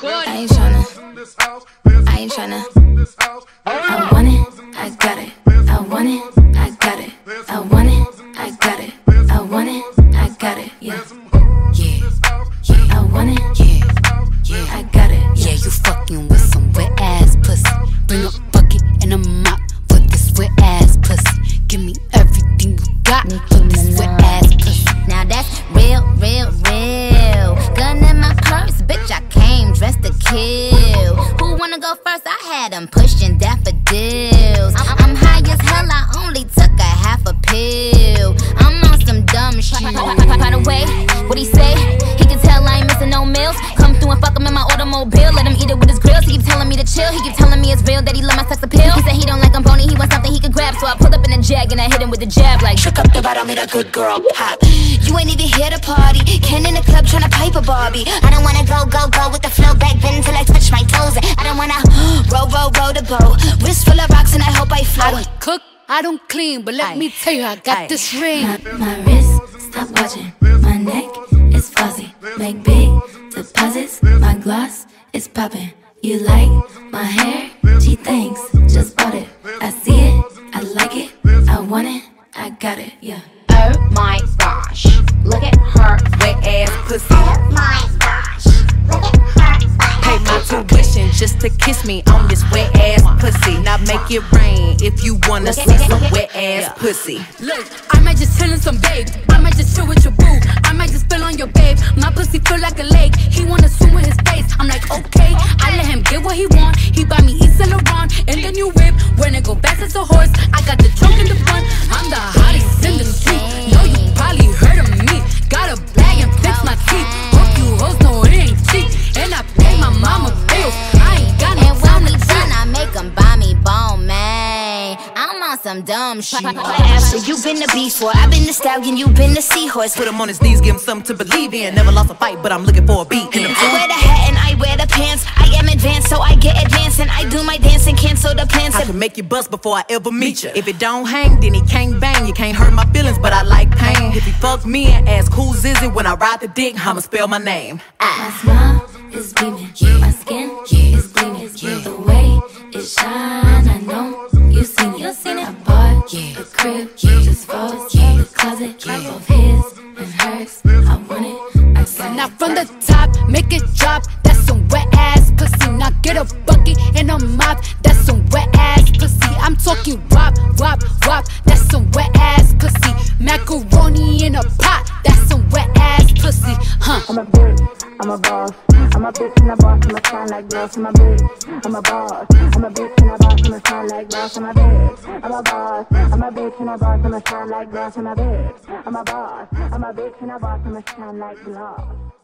I ain't tryna. I ain't tryna. I want it. I got it. I want it. I got it. I want it. I got it. I want it. I got it. Yeah. Yeah, yeah, I want it. yeah, yeah. I got it. Yeah, you fucking with some wet ass pussy. Bring a bucket and a mop for this wet ass pussy. Give me everything you got for this kill. Who wanna go first? I had them pushing daffodils. I'm high as hell, I only took a half a pill. I'm on some dumb shit. By the way, what he say? He can tell I ain't missing no meals. Come through and fuck him in my automobile. Let him eat it with his grills. He keep telling me to chill. He keep telling me it's real that he love my sex appeal. He said he don't like I'm bony, he wants something he could grab. So I pulled up in a jag and I hit him with a jab like. Trick up the bottom, made a good girl pop. You ain't even here to party. Ken in the club tryna pipe a Barbie. I don't wanna go, go, go with the flow back then till I touch my toes. I don't wanna row, row, row the boat. Wrist full of rocks and I hope I float. I don't cook, I don't clean, but let me tell you, I got this ring. My, my wrist, stop watching. My neck is fuzzy. Make big deposits. My gloss is popping. You like my hair? She thinks, just bought it. I see it, I like it, I want it, I got it, yeah. Wet ass pussy. Pay my tuition just to kiss me on this wet ass pussy. Now make it rain if you wanna see some wet ass pussy. Look, I might just chill in some babe. I might just chill with your boo. I might just spill on your babe. My pussy feel like a lake. He wanna swim with his face. I'm like, okay. I let him get what he want. He buy me Yves Saint Laurent and the new whip. When it go fast as a horse, I got the on some dumb shit. After you've been the beast for, I've been the stallion, you've been the seahorse. Put him on his knees, give him something to believe in. Never lost a fight, but I'm looking for a beat. In the I wear the hat and I wear the pants. I am advanced, so I get advanced and I do my dance and cancel the plans. I can make you bust before I ever meet you. If it don't hang, then he can't bang. You can't hurt my feelings, but I like pain. If he fuck me and ask who's is it when I ride the dick, I'ma spell my name. My smile is beaming, my it. I bought the crib just for us. The closet of his and hers. I want it, I got Now from the top, make it drop. That's some wet ass pussy. Now get a bucket and a mop. That's some wet ass pussy. I'm talking wop, wop, wop. That's some wet ass pussy. Macaroni in a pot. That's some wet ass pussy. Huh? I'm a bitch, I'm a boss. I'm a bitch and a boss, I'm a shine like boss. I'm a bitch, I'm a boss. I'm a bitch and a boss, I'm a shine like boss. I'm a bitch, I'm a boss. I'm a bitch and a boss, I'm a shine like boss. I'm a bitch, I'm a boss. I'm a bitch and a boss, I'm a shine like gloss.